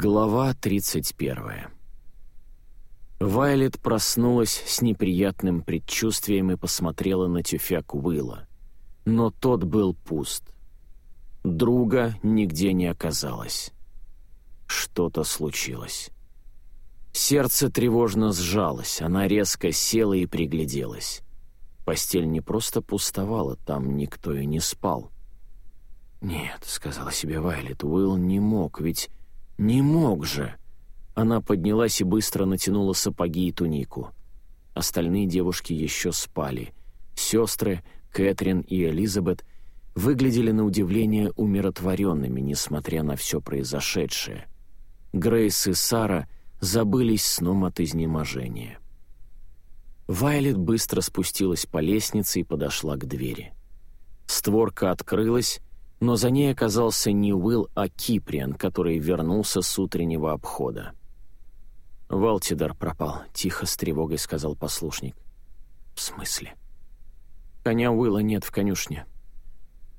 Глава 31. Вайлет проснулась с неприятным предчувствием и посмотрела на тюфяк Уилла. Но тот был пуст. Друга нигде не оказалось. Что-то случилось. Сердце тревожно сжалось, она резко села и пригляделась. Постель не просто пустовала, там никто и не спал. «Нет», — сказала себе Вайлет, — «Уилл не мог, ведь «Не мог же!» Она поднялась и быстро натянула сапоги и тунику. Остальные девушки еще спали. Сестры, Кэтрин и Элизабет, выглядели на удивление умиротворенными, несмотря на все произошедшее. Грейс и Сара забылись сном от изнеможения. Вайлет быстро спустилась по лестнице и подошла к двери. Створка открылась, но за ней оказался не Уилл, а Киприан, который вернулся с утреннего обхода. «Валтидар пропал», — тихо с тревогой сказал послушник. «В смысле?» «Коня Уилла нет в конюшне».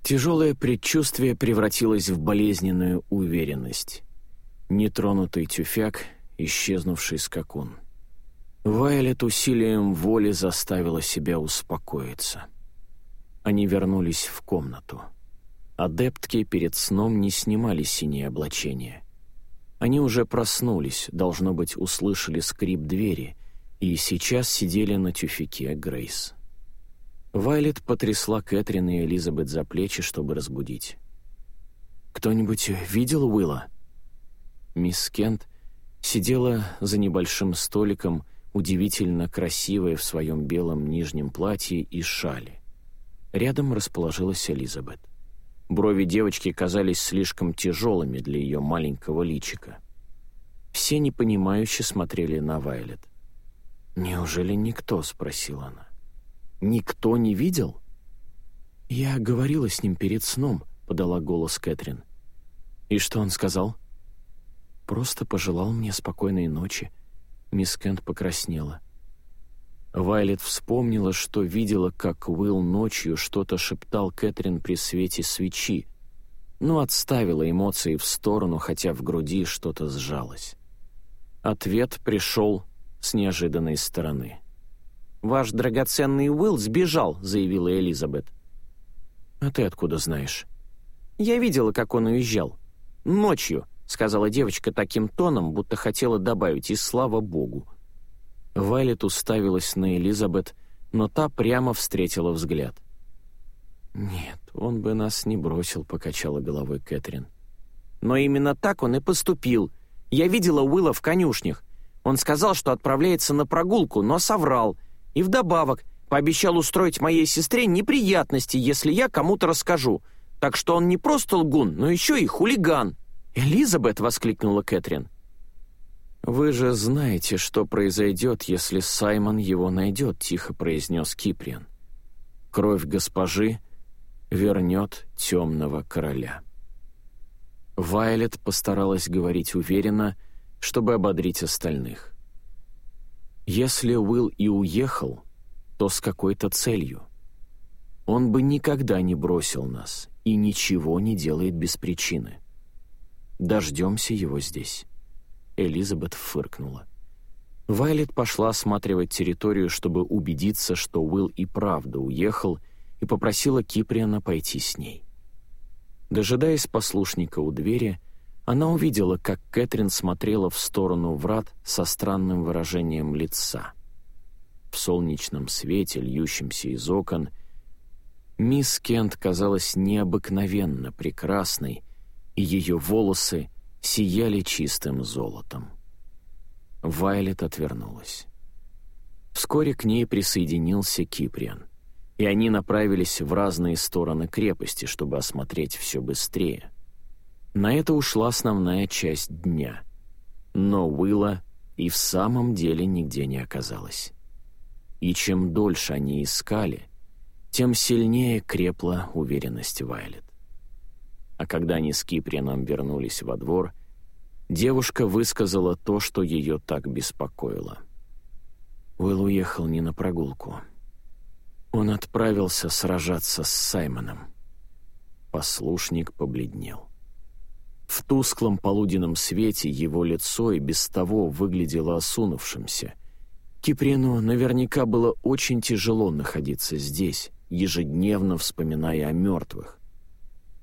Тяжелое предчувствие превратилось в болезненную уверенность. Нетронутый тюфяк, исчезнувший скакун. Вайлет усилием воли заставила себя успокоиться. Они вернулись в комнату. Адептки перед сном не снимали синее облачение. Они уже проснулись, должно быть, услышали скрип двери, и сейчас сидели на тюфике Грейс. Вайлет потрясла Кэтрин и Элизабет за плечи, чтобы разбудить. «Кто-нибудь видел Уилла?» Мисс Кент сидела за небольшим столиком, удивительно красивая в своем белом нижнем платье и шале. Рядом расположилась Элизабет. Брови девочки казались слишком тяжелыми для ее маленького личика. Все непонимающе смотрели на Вайлет. «Неужели никто?» — спросила она. «Никто не видел?» «Я говорила с ним перед сном», — подала голос Кэтрин. «И что он сказал?» «Просто пожелал мне спокойной ночи». Мисс Кент покраснела. Вайлет вспомнила, что видела, как Уилл ночью что-то шептал Кэтрин при свете свечи, но отставила эмоции в сторону, хотя в груди что-то сжалось. Ответ пришел с неожиданной стороны. «Ваш драгоценный Уилл сбежал», — заявила Элизабет. «А ты откуда знаешь?» «Я видела, как он уезжал. Ночью», — сказала девочка таким тоном, будто хотела добавить «и слава богу». Вайлет уставилась на Элизабет, но та прямо встретила взгляд. «Нет, он бы нас не бросил», — покачала головой Кэтрин. «Но именно так он и поступил. Я видела Уилла в конюшнях. Он сказал, что отправляется на прогулку, но соврал. И вдобавок пообещал устроить моей сестре неприятности, если я кому-то расскажу. Так что он не просто лгун, но еще и хулиган». «Элизабет!» — воскликнула Кэтрин. «Вы же знаете, что произойдет, если Саймон его найдет», — тихо произнес Киприан. «Кровь госпожи вернет темного короля». Вайлет постаралась говорить уверенно, чтобы ободрить остальных. «Если Уилл и уехал, то с какой-то целью. Он бы никогда не бросил нас и ничего не делает без причины. Дождемся его здесь». Элизабет фыркнула. Вайлет пошла осматривать территорию, чтобы убедиться, что Уилл и правда уехал, и попросила Киприана пойти с ней. Дожидаясь послушника у двери, она увидела, как Кэтрин смотрела в сторону врат со странным выражением лица. В солнечном свете, льющемся из окон, мисс Кент казалась необыкновенно прекрасной, и ее волосы сияли чистым золотом. Вайлет отвернулась. Вскоре к ней присоединился Киприан, и они направились в разные стороны крепости, чтобы осмотреть все быстрее. На это ушла основная часть дня. Но Уилла и в самом деле нигде не оказалось. И чем дольше они искали, тем сильнее крепла уверенность Вайлет. А когда они с Киприаном вернулись во двор, девушка высказала то, что ее так беспокоило. Уилл уехал не на прогулку. Он отправился сражаться с Саймоном. Послушник побледнел. В тусклом полуденном свете его лицо и без того выглядело осунувшимся. Киприну наверняка было очень тяжело находиться здесь, ежедневно вспоминая о мертвых.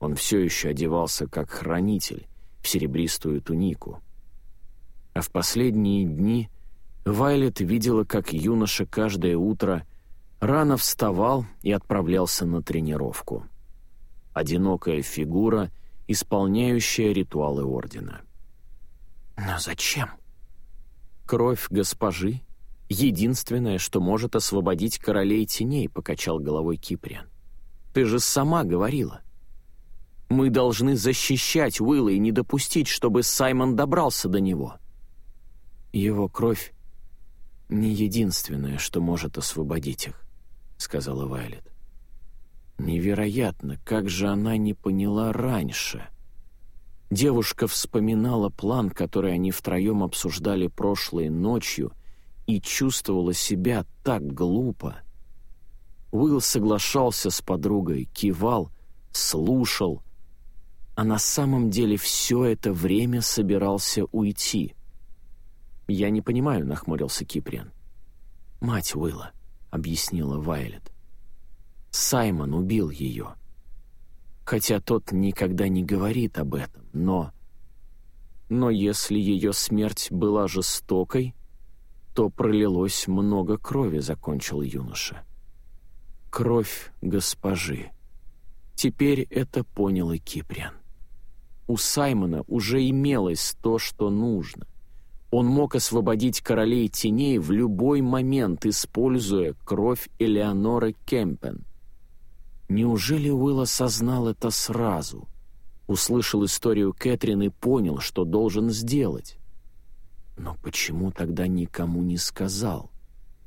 Он все еще одевался как хранитель в серебристую тунику. А в последние дни Вайлет видела, как юноша каждое утро рано вставал и отправлялся на тренировку. Одинокая фигура, исполняющая ритуалы Ордена. «Но зачем?» «Кровь госпожи — единственное, что может освободить королей теней», — покачал головой Киприан. «Ты же сама говорила. Мы должны защищать Уилла и не допустить, чтобы Саймон добрался до него». Его кровь не единственное, что может освободить их», — сказала Вайлет. «Невероятно, как же она не поняла раньше». Девушка вспоминала план, который они втроем обсуждали прошлой ночью, и чувствовала себя так глупо. Уилл соглашался с подругой, кивал, слушал, а на самом деле все это время собирался уйти — «Я не понимаю», — нахмурился Киприан. «Мать Уилла», — объяснила Вайлет. «Саймон убил ее. Хотя тот никогда не говорит об этом, но...» «Но если ее смерть была жестокой, то пролилось много крови», — закончил юноша. «Кровь госпожи». Теперь это понял и Киприан. У Саймона уже имелось то, что нужно. Он мог освободить королей теней в любой момент, используя кровь Элеоноры Кемпен. Неужели Уилл осознал это сразу? Услышал историю Кэтрин и понял, что должен сделать. Но почему тогда никому не сказал?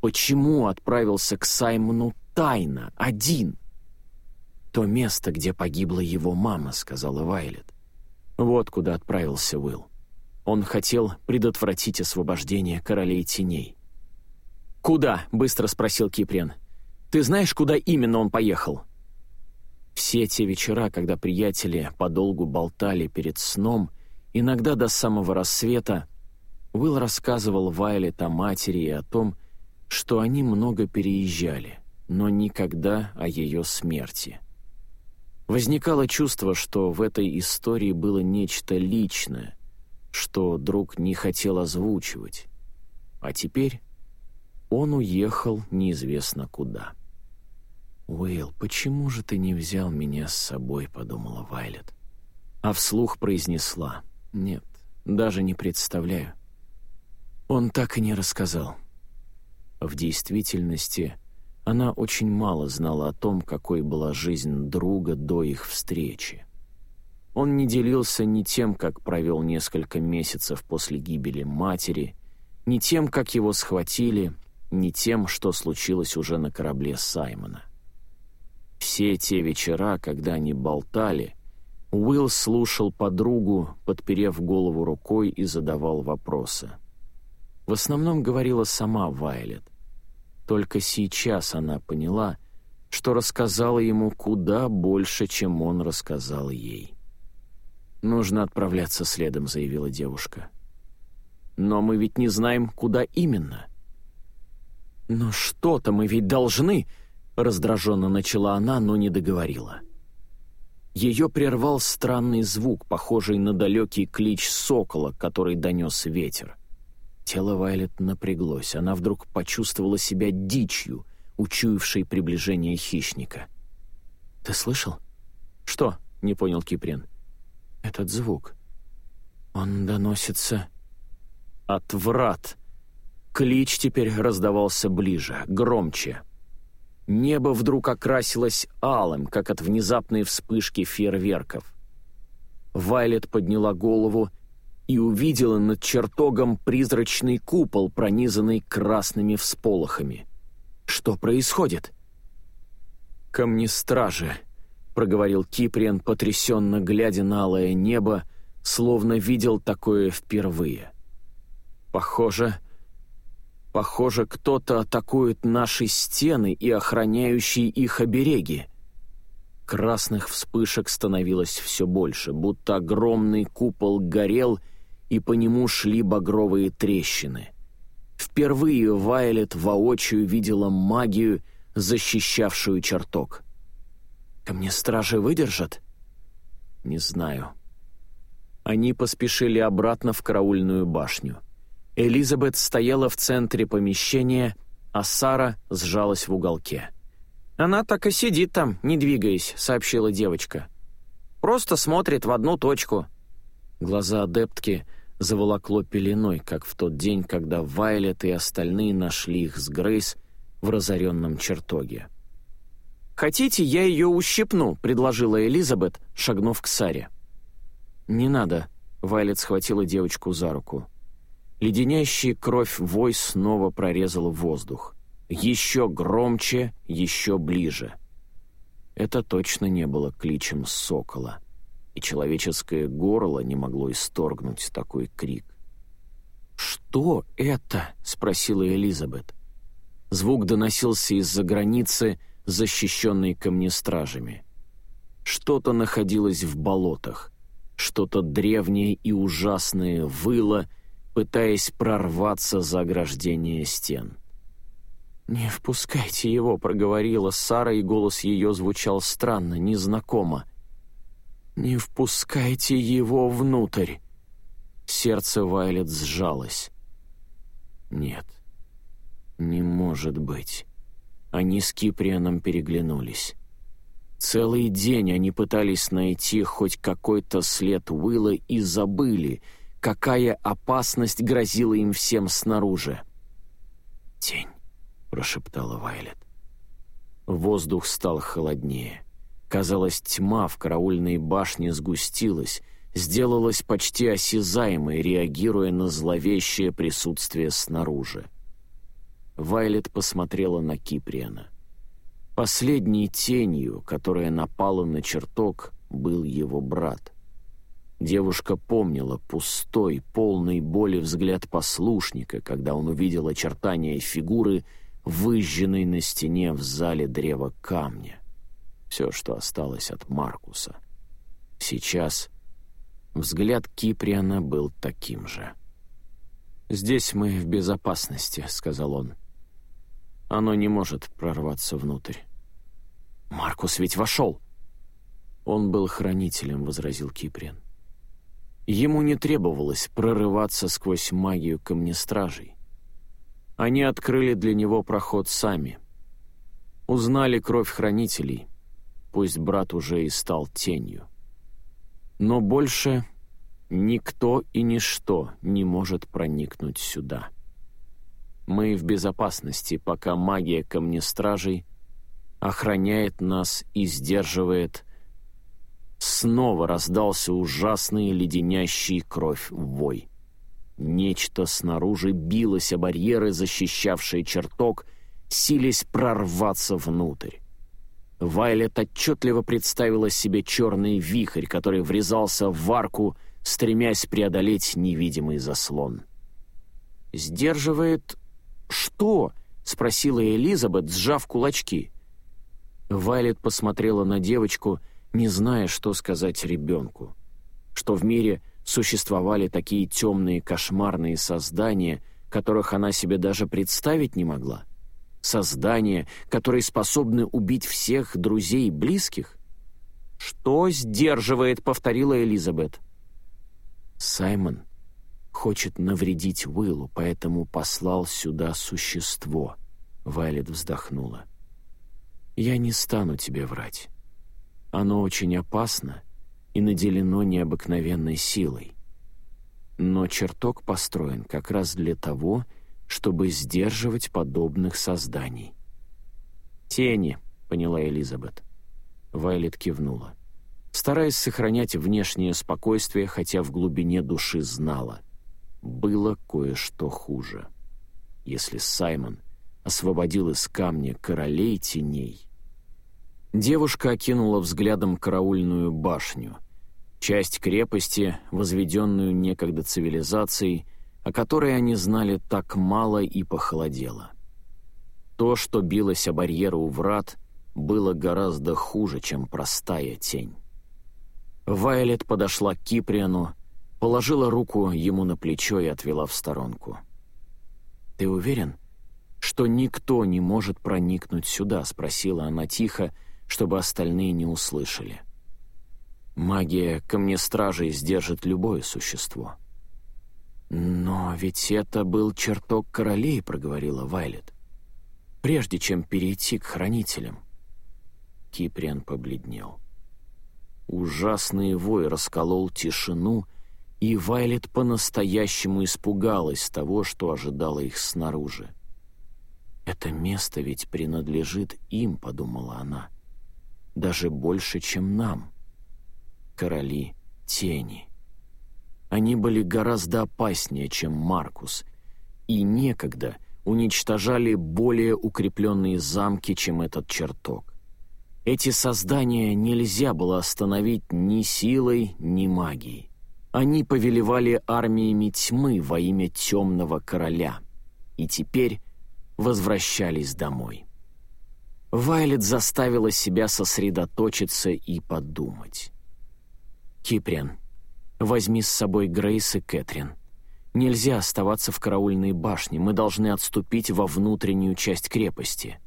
Почему отправился к Саймону тайно, один? «То место, где погибла его мама», — сказала Вайлет. Вот куда отправился Уилл. Он хотел предотвратить освобождение королей теней. «Куда?» — быстро спросил Киприан. «Ты знаешь, куда именно он поехал?» Все те вечера, когда приятели подолгу болтали перед сном, иногда до самого рассвета, Уилл рассказывал Вайлет о матери и о том, что они много переезжали, но никогда о ее смерти. Возникало чувство, что в этой истории было нечто личное, что друг не хотел озвучивать. А теперь он уехал неизвестно куда. «Уилл, почему же ты не взял меня с собой?» — подумала Вайлет. А вслух произнесла. «Нет, даже не представляю». Он так и не рассказал. В действительности, она очень мало знала о том, какой была жизнь друга до их встречи. Он не делился ни тем, как провел несколько месяцев после гибели матери, ни тем, как его схватили, ни тем, что случилось уже на корабле Саймона. Все те вечера, когда они болтали, Уилл слушал подругу, подперев голову рукой и задавал вопросы. В основном говорила сама Вайлет. Только сейчас она поняла, что рассказала ему куда больше, чем он рассказал ей. «Нужно отправляться следом», — заявила девушка. «Но мы ведь не знаем, куда именно». «Но что-то мы ведь должны», — раздраженно начала она, но не договорила. Ее прервал странный звук, похожий на далекий клич сокола, который донес ветер. Тело Вайлет напряглось, она вдруг почувствовала себя дичью, учуявшей приближение хищника. «Ты слышал?» «Что?» — не понял Киприн этот звук? Он доносится от врат. Клич теперь раздавался ближе, громче. Небо вдруг окрасилось алым, как от внезапной вспышки фейерверков. Вайлет подняла голову и увидела над чертогом призрачный купол, пронизанный красными всполохами. Что происходит? «Камнестражи», проговорил Киприан, потрясенно глядя на алое небо, словно видел такое впервые. «Похоже, похоже, кто-то атакует наши стены и охраняющие их обереги. Красных вспышек становилось все больше, будто огромный купол горел, и по нему шли багровые трещины. Впервые Вайлет воочию видела магию, защищавшую чертог. «Ко мне стражи выдержат?» «Не знаю». Они поспешили обратно в караульную башню. Элизабет стояла в центре помещения, а Сара сжалась в уголке. «Она так и сидит там, не двигаясь», — сообщила девочка. «Просто смотрит в одну точку». Глаза адептки заволокло пеленой, как в тот день, когда Вайлет и остальные нашли их с Грейс в разоренном чертоге. «Хотите, я ее ущипну?» — предложила Элизабет, шагнув к Саре. «Не надо», — Вайлет схватила девочку за руку. Леденящий кровь вой снова прорезал воздух. Еще громче, еще ближе. Это точно не было кличем сокола, и человеческое горло не могло исторгнуть такой крик. «Что это?» — спросила Элизабет. Звук доносился из-за границы, защищенной камнестражами. Что-то находилось в болотах, что-то древнее и ужасное выло, пытаясь прорваться за ограждение стен. «Не впускайте его», — проговорила Сара, и голос ее звучал странно, незнакомо. «Не впускайте его внутрь!» Сердце Вайлет сжалось. «Нет, не может быть». Они с Киприаном переглянулись. Целый день они пытались найти хоть какой-то след Уилла и забыли, какая опасность грозила им всем снаружи. Тень. — прошептала Вайлет. Воздух стал холоднее. Казалось, тьма в караульной башне сгустилась, сделалась почти осязаемой, реагируя на зловещее присутствие снаружи. Вайлет посмотрела на Киприана. Последней тенью, которая напала на чертог, был его брат. Девушка помнила пустой, полный боли взгляд послушника, когда он увидел очертания фигуры — выжженный на стене в зале древа камня. Все, что осталось от Маркуса. Сейчас взгляд Киприана был таким же. «Здесь мы в безопасности», — сказал он. «Оно не может прорваться внутрь». «Маркус ведь вошел!» «Он был хранителем», — возразил Киприан. Ему не требовалось прорываться сквозь магию камнестражей. Они открыли для него проход сами. Узнали кровь хранителей, пусть брат уже и стал тенью. Но больше никто и ничто не может проникнуть сюда. Мы в безопасности, пока магия камнестражей охраняет нас и сдерживает. Снова раздался ужасный леденящий кровь вой. Нечто снаружи билось о барьеры, защищавшие чертог, сились прорваться внутрь. Вайлет отчетливо представила себе черный вихрь, который врезался в арку, стремясь преодолеть невидимый заслон. «Сдерживает что?» — спросила Элизабет, сжав кулачки. Вайлет посмотрела на девочку, не зная, что сказать ребенку. Что в мире существовали такие темные кошмарные создания, которых она себе даже представить не могла? Создания, которые способны убить всех друзей и близких? «Что сдерживает?» — повторила Элизабет. «Саймон хочет навредить Уиллу, поэтому послал сюда существо», — Вайлет вздохнула. «Я не стану тебе врать. Оно очень опасно и наделено необыкновенной силой. Но чертог построен как раз для того, чтобы сдерживать подобных созданий. «Тени», — поняла Элизабет. Вайлет кивнула, стараясь сохранять внешнее спокойствие, хотя в глубине души знала. Было кое-что хуже. Если Саймон освободил из камня королей теней, Девушка окинула взглядом караульную башню, часть крепости, возведенную некогда цивилизацией, о которой они знали так мало и похолодело. То, что билось о барьеры у врат, было гораздо хуже, чем простая тень. Вайлет подошла к Киприану, положила руку ему на плечо и отвела в сторонку. «Ты уверен, что никто не может проникнуть сюда?» — спросила она тихо, чтобы остальные не услышали. «Магия камнестражей сдержит любое существо». «Но ведь это был чертог королей», — проговорила Вайлет. «Прежде чем перейти к хранителям». Киприан побледнел. Ужасный вой расколол тишину, и Вайлет по-настоящему испугалась того, что ожидало их снаружи. «Это место ведь принадлежит им», — подумала она. «Даже больше, чем нам. Короли тени». Они были гораздо опаснее, чем Маркус, и некогда уничтожали более укрепленные замки, чем этот чертог. Эти создания нельзя было остановить ни силой, ни магией. Они повелевали армиями тьмы во имя темного короля, и теперь возвращались домой. Вайлет заставила себя сосредоточиться и подумать. «Киприан, Возьми с собой Грейс и Кэтрин. Нельзя оставаться в караульной башне, мы должны отступить во внутреннюю часть крепости».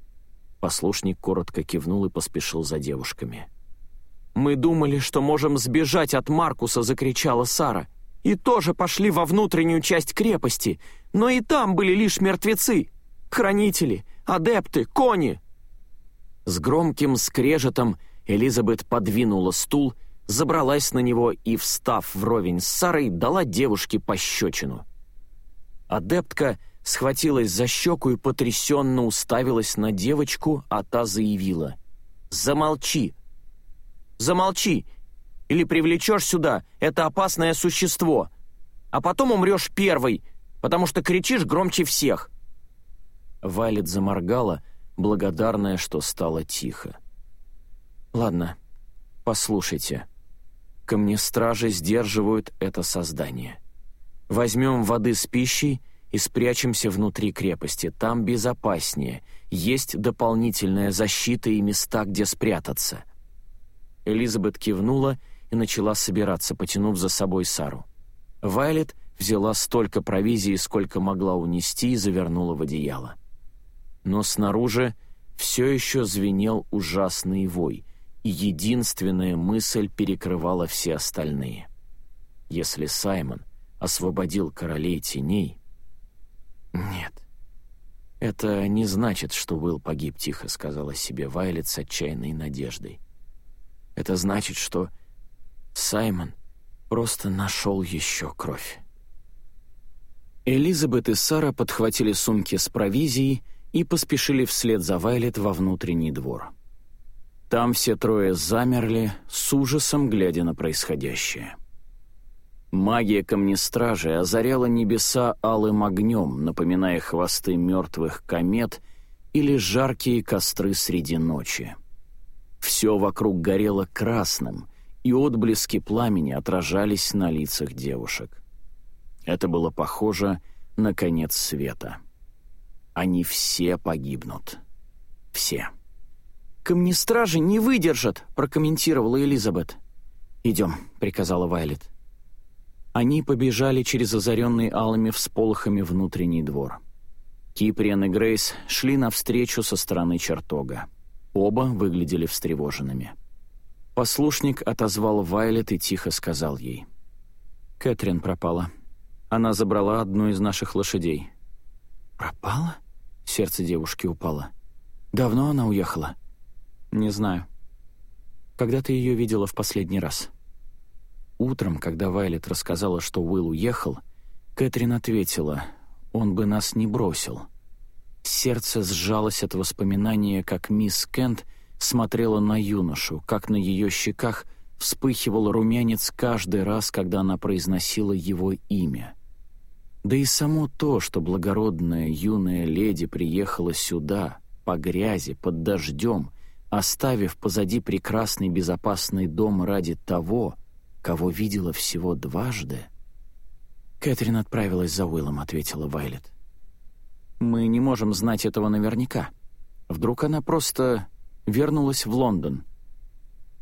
Послушник коротко кивнул и поспешил за девушками. «Мы думали, что можем сбежать от Маркуса», — закричала Сара. «И тоже пошли во внутреннюю часть крепости, но и там были лишь мертвецы, хранители, адепты, кони». С громким скрежетом Элизабет подвинула стул забралась на него и, встав вровень с Сарой, дала девушке пощечину. Адептка схватилась за щеку и потрясенно уставилась на девочку, а та заявила «Замолчи! Замолчи! Или привлечешь сюда это опасное существо, а потом умрешь первой, потому что кричишь громче всех!» Вайлет заморгала, благодарная, что стало тихо. «Ладно, послушайте», камнестражи сдерживают это создание. Возьмем воды с пищей и спрячемся внутри крепости. Там безопаснее, есть дополнительная защита и места, где спрятаться». Элизабет кивнула и начала собираться, потянув за собой Сару. Вайлет взяла столько провизии, сколько могла унести, и завернула в одеяло. Но снаружи все еще звенел ужасный вой — единственная мысль перекрывала все остальные. Если Саймон освободил королей теней... Нет, это не значит, что Уилл погиб тихо, сказала себе Вайлет с отчаянной надеждой. Это значит, что Саймон просто нашел еще кровь. Элизабет и Сара подхватили сумки с провизией и поспешили вслед за Вайлет во внутренний двор. Там все трое замерли, с ужасом глядя на происходящее. Магия камнестражи озаряла небеса алым огнем, напоминая хвосты мертвых комет или жаркие костры среди ночи. Все вокруг горело красным, и отблески пламени отражались на лицах девушек. Это было похоже на конец света. Они все погибнут. Все. «Камнестражи не выдержат», — прокомментировала Элизабет. «Идем», — приказала Вайлет. Они побежали через озаренный алыми всполохами внутренний двор. Киприан и Грейс шли навстречу со стороны чертога. Оба выглядели встревоженными. Послушник отозвал Вайлет и тихо сказал ей. «Кэтрин пропала. Она забрала одну из наших лошадей». «Пропала?» — сердце девушки упало. «Давно она уехала?» «Не знаю. Когда ты ее видела в последний раз?» Утром, когда Вайлет рассказала, что Уилл уехал, Кэтрин ответила, «Он бы нас не бросил». Сердце сжалось от воспоминания, как мисс Кент смотрела на юношу, как на ее щеках вспыхивал румянец каждый раз, когда она произносила его имя. Да и само то, что благородная юная леди приехала сюда, по грязи, под дождем — оставив позади прекрасный безопасный дом ради того, кого видела всего дважды? «Кэтрин отправилась за Уиллом», — ответила Вайлет. «Мы не можем знать этого наверняка. Вдруг она просто вернулась в Лондон.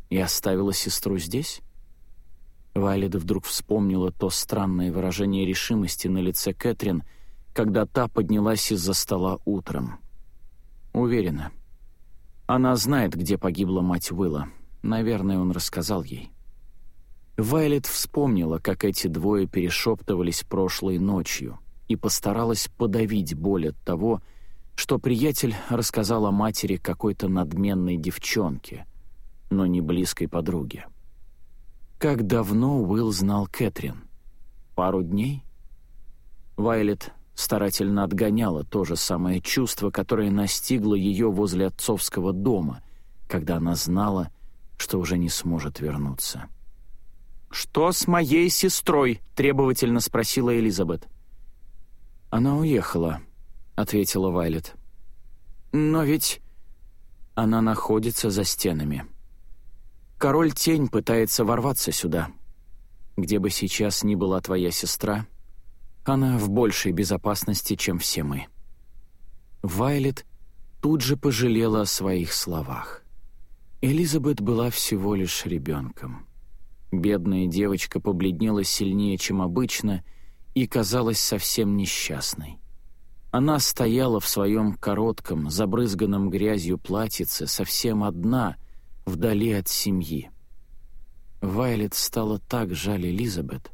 И оставила сестру здесь? Вайлет вдруг вспомнила то странное выражение решимости на лице Кэтрин, когда та поднялась из-за стола утром. Уверена. Она знает, где погибла мать Уилла. Наверное, он рассказал ей. Вайлет вспомнила, как эти двое перешептывались прошлой ночью, и постаралась подавить боль от того, что приятель рассказал о матери какой-то надменной девчонке, но не близкой подруге. Как давно Уилл знал Кэтрин? Пару дней? Вайлет старательно отгоняла то же самое чувство, которое настигло ее возле отцовского дома, когда она знала, что уже не сможет вернуться. «Что с моей сестрой?» — требовательно спросила Элизабет. «Она уехала», — ответила Вайлет. «Но ведь она находится за стенами. Король-тень пытается ворваться сюда. Где бы сейчас ни была твоя сестра, она в большей безопасности, чем все мы». Вайлет тут же пожалела о своих словах. Элизабет была всего лишь ребенком. Бедная девочка побледнела сильнее, чем обычно, и казалась совсем несчастной. Она стояла в своем коротком, забрызганном грязью платьице, совсем одна, вдали от семьи. Вайлет стало так жаль Элизабет.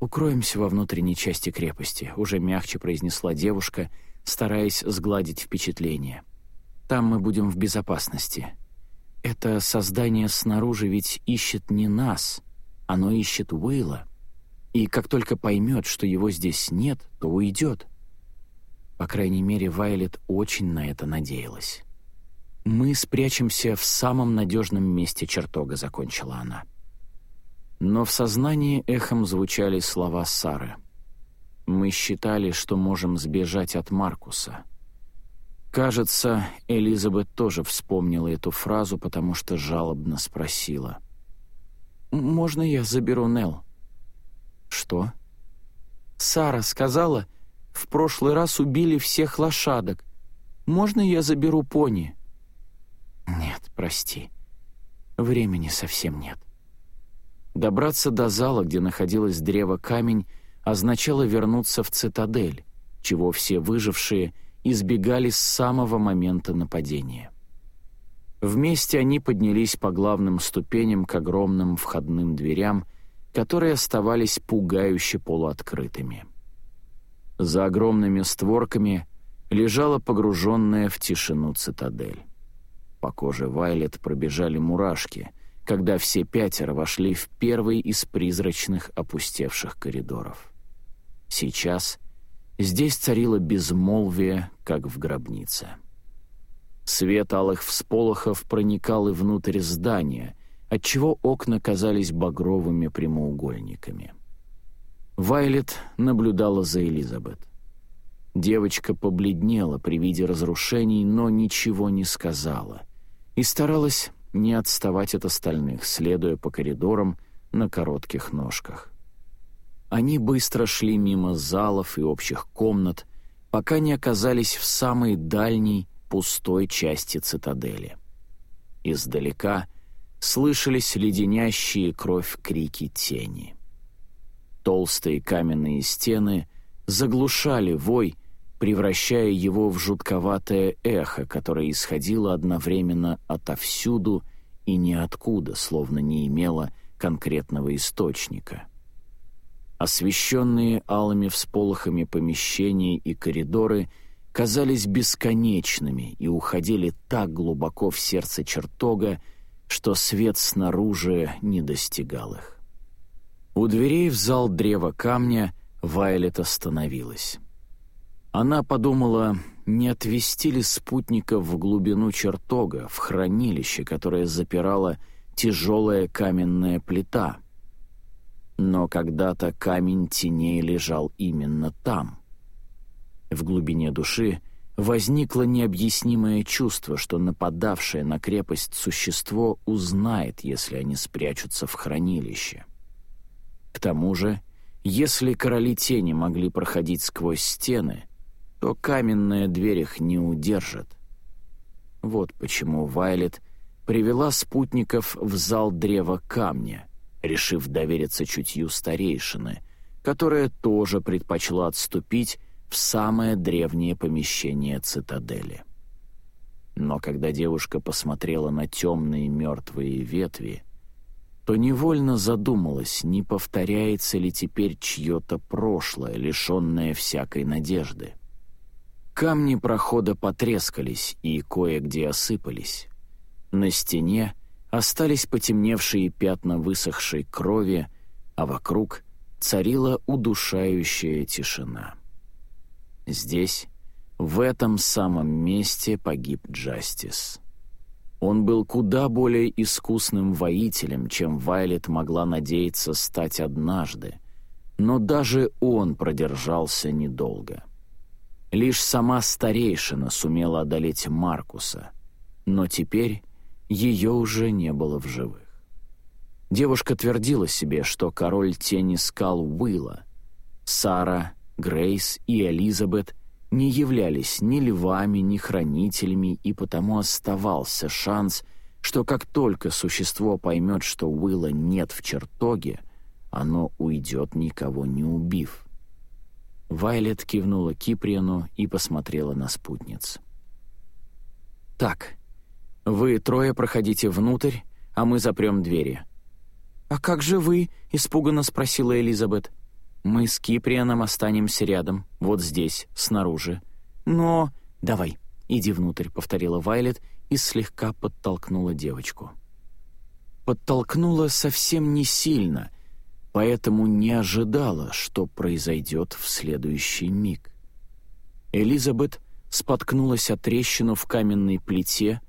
«Укроемся во внутренней части крепости», — уже мягче произнесла девушка, стараясь сгладить впечатление. «Там мы будем в безопасности. Это создание снаружи ведь ищет не нас, оно ищет Уилла. И как только поймет, что его здесь нет, то уйдет. По крайней мере, Вайлет очень на это надеялась. «Мы спрячемся в самом надежном месте чертога», — закончила она. Но в сознании эхом звучали слова Сары. «Мы считали, что можем сбежать от Маркуса». Кажется, Элизабет тоже вспомнила эту фразу, потому что жалобно спросила. «Можно я заберу Нелл?» «Что?» «Сара сказала, в прошлый раз убили всех лошадок. Можно я заберу пони?» «Нет, прости. Времени совсем нет». Добраться до зала, где находилось древо камень, означало вернуться в цитадель, чего все выжившие — избегали с самого момента нападения. Вместе они поднялись по главным ступеням к огромным входным дверям, которые оставались пугающе полуоткрытыми. За огромными створками лежала погруженная в тишину цитадель. По коже Вайлет пробежали мурашки, когда все пятеро вошли в первый из призрачных опустевших коридоров. Сейчас — Здесь царило безмолвие, как в гробнице. Свет алых всполохов проникал и внутрь здания, отчего окна казались багровыми прямоугольниками. Вайлет наблюдала за Элизабет. Девочка побледнела при виде разрушений, но ничего не сказала и старалась не отставать от остальных, следуя по коридорам на коротких ножках. Они быстро шли мимо залов и общих комнат, пока не оказались в самой дальней, пустой части цитадели. Издалека слышались леденящие кровь крики тени. Толстые каменные стены заглушали вой, превращая его в жутковатое эхо, которое исходило одновременно отовсюду и ниоткуда, словно не имело конкретного источника. Освещенные алыми всполохами помещения и коридоры казались бесконечными и уходили так глубоко в сердце чертога, что свет снаружи не достигал их. У дверей в зал древа камня Вайлет остановилась. Она подумала, не отвести ли спутников в глубину чертога, в хранилище, которое запирала тяжелая каменная плита — но когда-то камень теней лежал именно там. В глубине души возникло необъяснимое чувство, что нападавшее на крепость существо узнает, если они спрячутся в хранилище. К тому же, если короли тени могли проходить сквозь стены, то каменная дверь их не удержит. Вот почему Вайлет привела спутников в зал древа камня, решив довериться чутью старейшины, которая тоже предпочла отступить в самое древнее помещение цитадели. Но когда девушка посмотрела на темные мертвые ветви, то невольно задумалась, не повторяется ли теперь чье-то прошлое, лишенное всякой надежды. Камни прохода потрескались и кое-где осыпались. На стене остались потемневшие пятна высохшей крови, а вокруг царила удушающая тишина. Здесь, в этом самом месте, погиб Джастис. Он был куда более искусным воителем, чем Вайлет могла надеяться стать однажды, но даже он продержался недолго. Лишь сама старейшина сумела одолеть Маркуса, но теперь ее уже не было в живых. Девушка твердила себе, что король тени скал Уилла, Сара, Грейс и Элизабет не являлись ни львами, ни хранителями, и потому оставался шанс, что как только существо поймет, что Уилла нет в чертоге, оно уйдет, никого не убив. Вайлет кивнула Киприану и посмотрела на спутниц. «Так, вы трое проходите внутрь, а мы запрем двери». «А как же вы?» — испуганно спросила Элизабет. «Мы с Киприаном останемся рядом, вот здесь, снаружи. Но...» «Давай, иди внутрь», — повторила Вайлет и слегка подтолкнула девочку. Подтолкнула совсем не сильно, поэтому не ожидала, что произойдет в следующий миг. Элизабет споткнулась о трещину в каменной плите,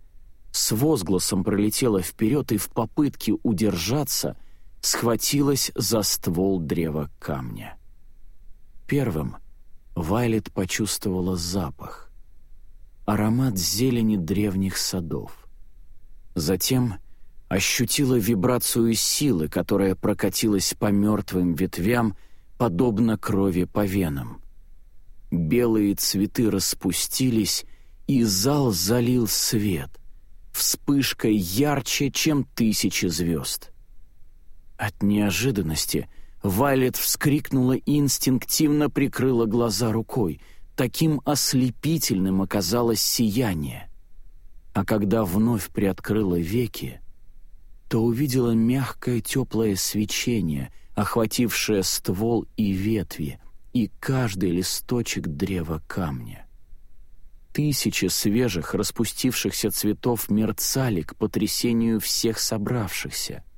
с возгласом пролетела вперед и в попытке удержаться — схватилась за ствол древа камня. Первым Вайлет почувствовала запах, аромат зелени древних садов. Затем ощутила вибрацию силы, которая прокатилась по мертвым ветвям, подобно крови по венам. Белые цветы распустились, и зал залил свет, вспышкой ярче, чем тысячи звезд. От неожиданности Вайлет вскрикнула и инстинктивно прикрыла глаза рукой. Таким ослепительным оказалось сияние. А когда вновь приоткрыла веки, то увидела мягкое теплое свечение, охватившее ствол и ветви, и каждый листочек древа камня. Тысячи свежих распустившихся цветов мерцали к потрясению всех собравшихся —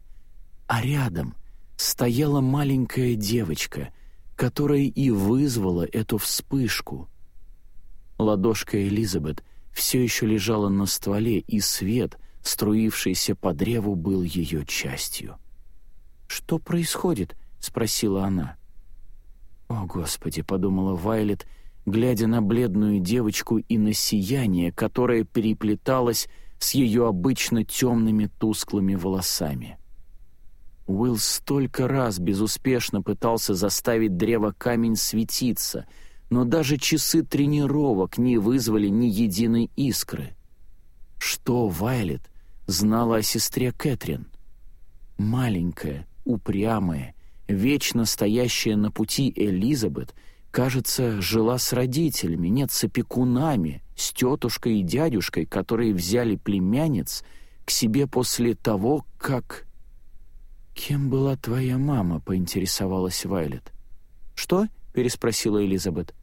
а рядом стояла маленькая девочка, которая и вызвала эту вспышку. Ладошка Элизабет все еще лежала на стволе, и свет, струившийся по древу, был ее частью. «Что происходит?» — спросила она. «О, Господи!» — подумала Вайлет, глядя на бледную девочку и на сияние, которое переплеталось с ее обычно темными тусклыми волосами. Уилл столько раз безуспешно пытался заставить древо камень светиться, но даже часы тренировок не вызвали ни единой искры. Что Вайлет знала о сестре Кэтрин? Маленькая, упрямая, вечно стоящая на пути Элизабет, кажется, жила с родителями, нет, с опекунами, с тетушкой и дядюшкой, которые взяли племянниц к себе после того, как «Кем была твоя мама?» — поинтересовалась Вайлет. «Что?» — переспросила Элизабет.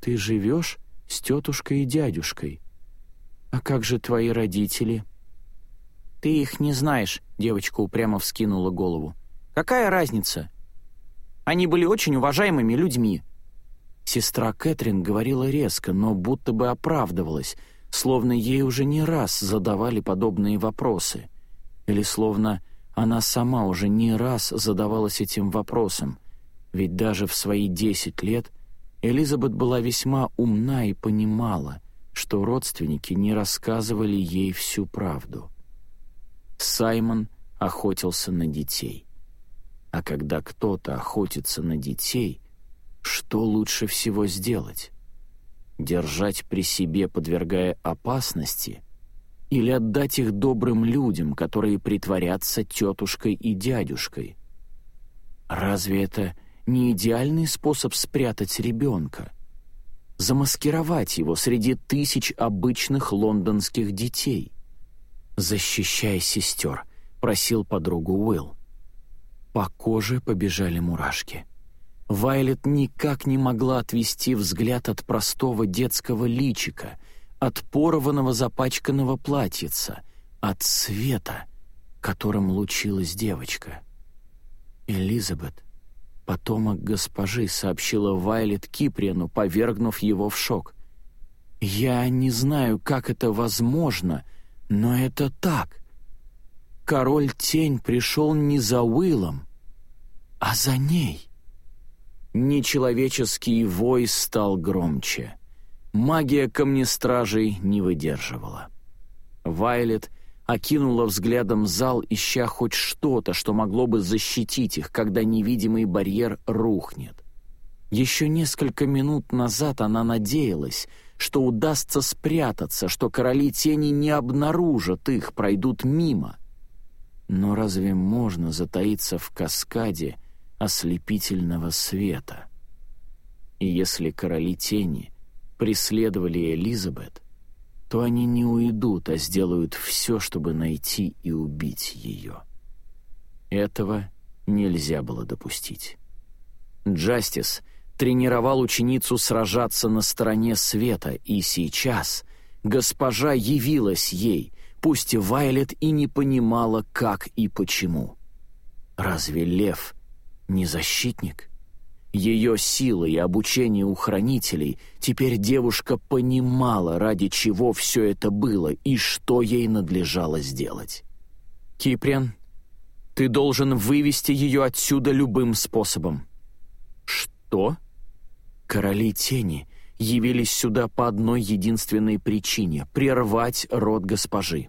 «Ты живешь с тетушкой и дядюшкой. А как же твои родители?» «Ты их не знаешь», — девочка упрямо вскинула голову. «Какая разница? Они были очень уважаемыми людьми». Сестра Кэтрин говорила резко, но будто бы оправдывалась, словно ей уже не раз задавали подобные вопросы. Или словно она сама уже не раз задавалась этим вопросом, ведь даже в свои десять лет Элизабет была весьма умна и понимала, что родственники не рассказывали ей всю правду. Саймон охотился на детей. А когда кто-то охотится на детей, что лучше всего сделать? Держать при себе, подвергая опасности, или отдать их добрым людям, которые притворятся тетушкой и дядюшкой. Разве это не идеальный способ спрятать ребенка? Замаскировать его среди тысяч обычных лондонских детей? «Защищай сестер», — просил подругу Уилл. По коже побежали мурашки. Вайлет никак не могла отвести взгляд от простого детского личика, от порванного запачканного платьица, от света, которым лучилась девочка. Элизабет, потомок госпожи, сообщила Вайлет Киприану, повергнув его в шок. «Я не знаю, как это возможно, но это так. Король-тень пришел не за Уиллом, а за ней». Нечеловеческий вой стал громче. Магия камнестражей не выдерживала. Вайлет окинула взглядом зал, ища хоть что-то, что могло бы защитить их, когда невидимый барьер рухнет. Еще несколько минут назад она надеялась, что удастся спрятаться, что короли тени не обнаружат их, пройдут мимо. Но разве можно затаиться в каскаде ослепительного света? И если короли тени преследовали Элизабет, то они не уйдут, а сделают все, чтобы найти и убить ее. Этого нельзя было допустить. Джастис тренировал ученицу сражаться на стороне света, и сейчас госпожа явилась ей, пусть Вайлет и не понимала, как и почему. Разве лев не защитник? — ее силы и обучение у хранителей, теперь девушка понимала, ради чего все это было и что ей надлежало сделать. «Киприан, ты должен вывести ее отсюда любым способом». «Что?» Короли тени явились сюда по одной единственной причине — прервать род госпожи.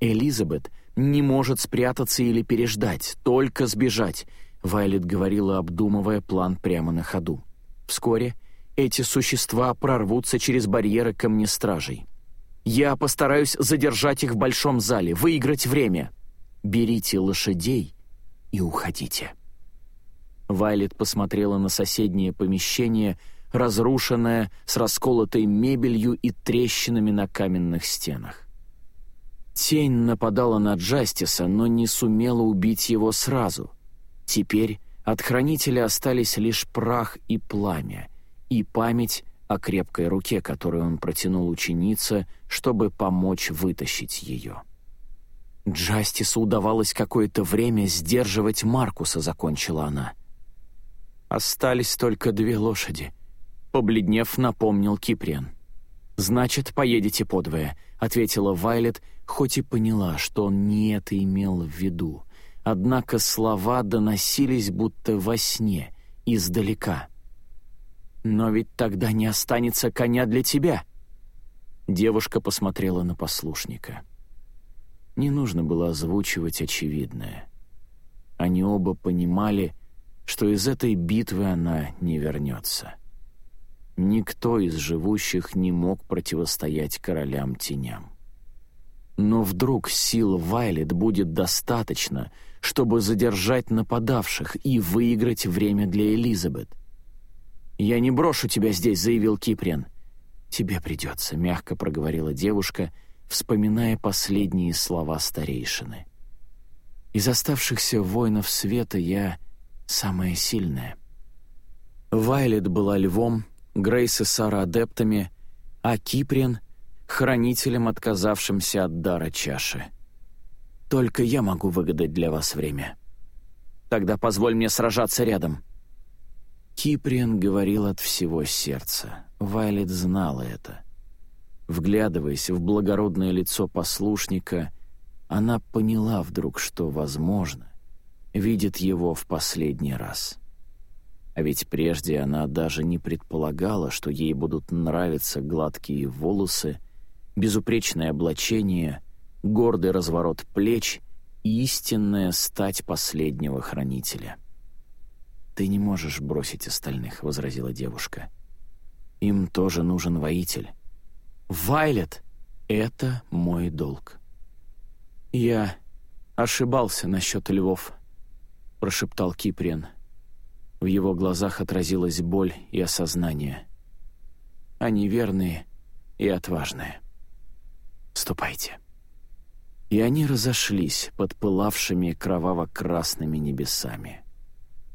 Элизабет не может спрятаться или переждать, только сбежать — Вайлет говорила, обдумывая план прямо на ходу. Вскоре эти существа прорвутся через барьеры камнестражей. Я постараюсь задержать их в большом зале, выиграть время. Берите лошадей и уходите. Вайлет посмотрела на соседнее помещение, разрушенное, с расколотой мебелью и трещинами на каменных стенах. Тень нападала на Джастиса, но не сумела убить его сразу — Теперь от хранителя остались лишь прах и пламя, и память о крепкой руке, которую он протянул ученице, чтобы помочь вытащить ее. Джастису удавалось какое-то время сдерживать Маркуса, закончила она. Остались только две лошади. Побледнев, напомнил Киприан. «Значит, поедете подвое», — ответила Вайлет, хоть и поняла, что он не это имел в виду — однако слова доносились будто во сне, издалека. «Но ведь тогда не останется коня для тебя!» Девушка посмотрела на послушника. Не нужно было озвучивать очевидное. Они оба понимали, что из этой битвы она не вернется. Никто из живущих не мог противостоять королям-теням. Но вдруг сил Вайлет будет достаточно, чтобы задержать нападавших и выиграть время для Элизабет. «Я не брошу тебя здесь», — заявил Киприан. «Тебе придется», — мягко проговорила девушка, вспоминая последние слова старейшины. «Из оставшихся воинов света я самая сильная». Вайлет была львом, Грейс и Сара адептами, а Киприан — хранителем, отказавшимся от дара чаши. Только я могу выгадать для вас время. Тогда позволь мне сражаться рядом». Киприан говорил от всего сердца. Вайлет знала это. Вглядываясь в благородное лицо послушника, она поняла вдруг, что, возможно, видит его в последний раз. А ведь прежде она даже не предполагала, что ей будут нравиться гладкие волосы, безупречное облачение гордый разворот плеч и истинная стать последнего хранителя. «Ты не можешь бросить остальных», — возразила девушка. «Им тоже нужен воитель». «Вайлет!» Это мой долг. Я ошибался насчет львов, прошептал Киприан. В его глазах отразилась боль и осознание. Они верные и отважные. Ступайте. И они разошлись под пылавшими кроваво-красными небесами.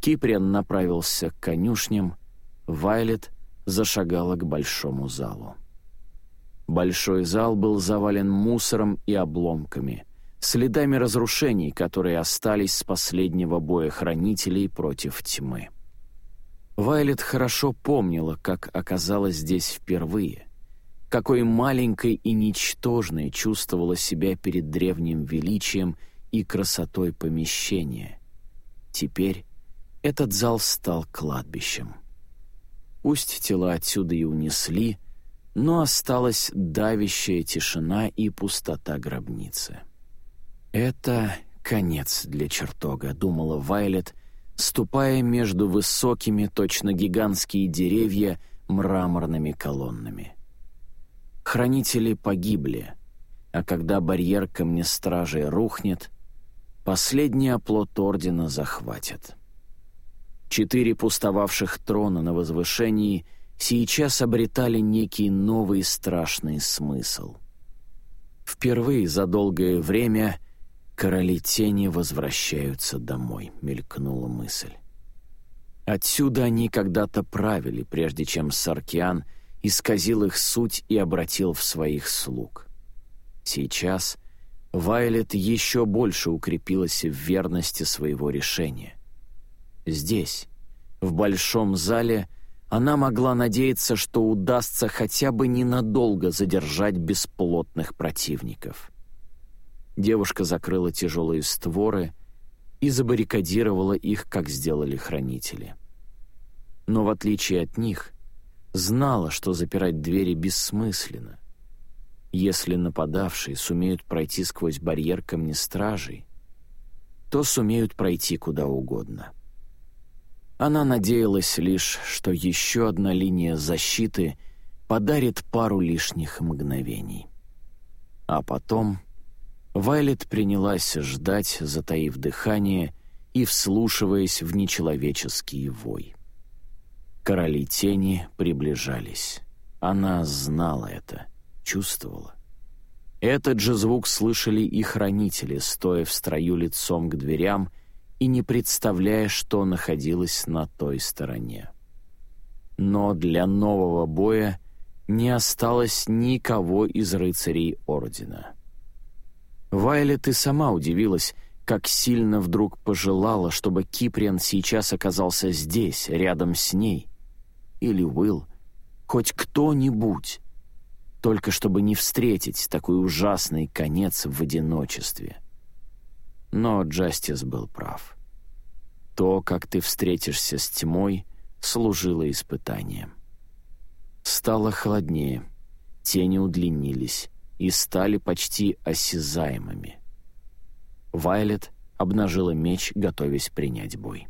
Киприан направился к конюшням, Вайлет зашагала к большому залу. Большой зал был завален мусором и обломками, следами разрушений, которые остались с последнего боя хранителей против тьмы. Вайлет хорошо помнила, как оказалась здесь впервые, какой маленькой и ничтожной чувствовала себя перед древним величием и красотой помещения. Теперь этот зал стал кладбищем. Пусть тела отсюда и унесли, но осталась давящая тишина и пустота гробницы. «Это конец для чертога», — думала Вайлет, ступая между высокими, точно гигантские деревья, мраморными колоннами. Хранители погибли, а когда барьер камнестражей рухнет, последний оплот Ордена захватят. Четыре пустовавших трона на возвышении сейчас обретали некий новый страшный смысл. Впервые за долгое время короли тени возвращаются домой, мелькнула мысль. Отсюда они когда-то правили, прежде чем Саркиан — исказил их суть и обратил в своих слуг. Сейчас Вайлет еще больше укрепилась в верности своего решения. Здесь, в большом зале, она могла надеяться, что удастся хотя бы ненадолго задержать бесплотных противников. Девушка закрыла тяжелые створы и забаррикадировала их, как сделали хранители. Но в отличие от них — знала, что запирать двери бессмысленно. Если нападавшие сумеют пройти сквозь барьер камнестражей, то сумеют пройти куда угодно. Она надеялась лишь, что еще одна линия защиты подарит пару лишних мгновений. А потом Вайлет принялась ждать, затаив дыхание и вслушиваясь в нечеловеческий вой. Короли тени приближались. Она знала это, чувствовала. Этот же звук слышали и хранители, стоя в строю лицом к дверям и не представляя, что находилось на той стороне. Но для нового боя не осталось никого из рыцарей Ордена. Вайлет и сама удивилась, как сильно вдруг пожелала, чтобы Киприан сейчас оказался здесь, рядом с ней, или Уилл, хоть кто-нибудь, только чтобы не встретить такой ужасный конец в одиночестве. Но Джастис был прав. То, как ты встретишься с тьмой, служило испытанием. Стало холоднее, тени удлинились и стали почти осязаемыми. Вайлет обнажила меч, готовясь принять бой.